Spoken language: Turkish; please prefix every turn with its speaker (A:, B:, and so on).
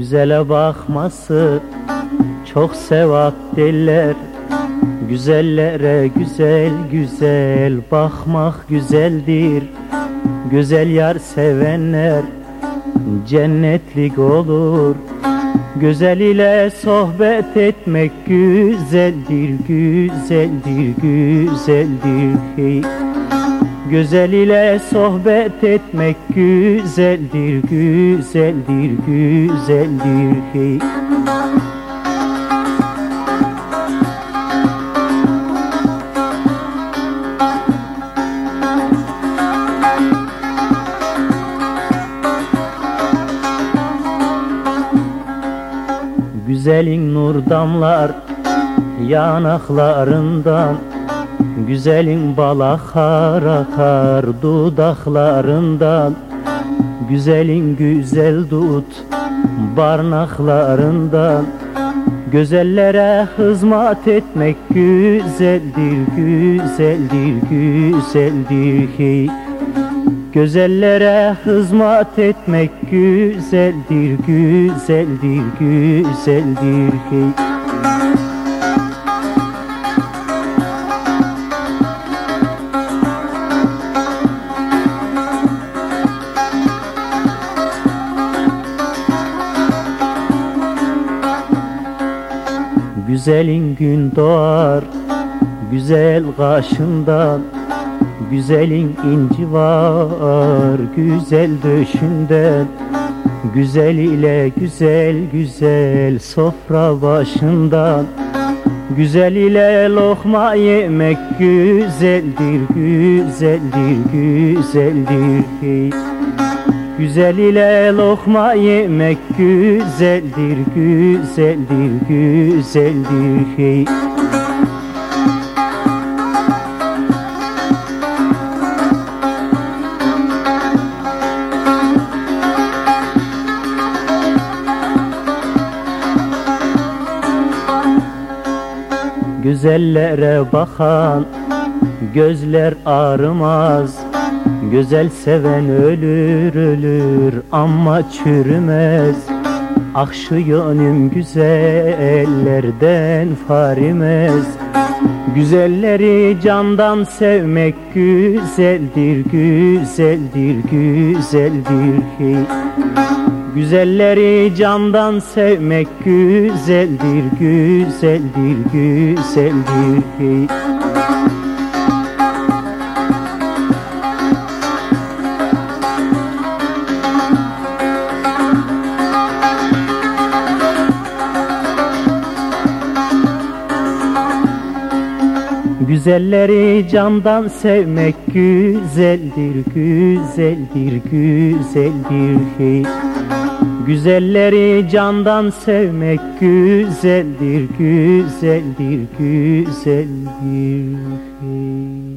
A: Güzele bakması çok sevap derler. Güzellere güzel güzel bakmak güzeldir. Güzel yar sevenler cennetlik olur. Güzel ile sohbet etmek güzeldir, güzeldir, güzeldir. Hey. Güzel ile sohbet etmek güzeldir, güzeldir, güzeldir hey. Güzelin nur damlar yanaklarından Güzelin bal akar dudaklarından Güzelin güzel dut barnaklarından Güzellere hizmet etmek güzeldir, güzeldir, güzeldir hey. Gözellere hizmet etmek güzeldir, güzeldir, güzeldir hey. Güzelin gün doğar, güzel kaşından. Güzelin inci var güzel döşünden. Güzel ile güzel güzel sofra başından. Güzel ile lokma yemek güzeldir güzeldir güzeldir. hey. Güzel ile lokma yemek güzeldir güzeldir güzeldir hey. Güzellere bakan gözler ağrımaz Güzel seven ölür ölür ama çürümez Akşı yönüm güzellerden farimez Güzelleri candan sevmek güzeldir, güzeldir, güzeldir hey. Güzelleri candan sevmek güzeldir, güzeldir, güzeldir hey. Güzelleri candan sevmek güzeldir, güzeldir, güzeldir hey. Güzelleri candan sevmek güzeldir, güzeldir, güzeldir hey.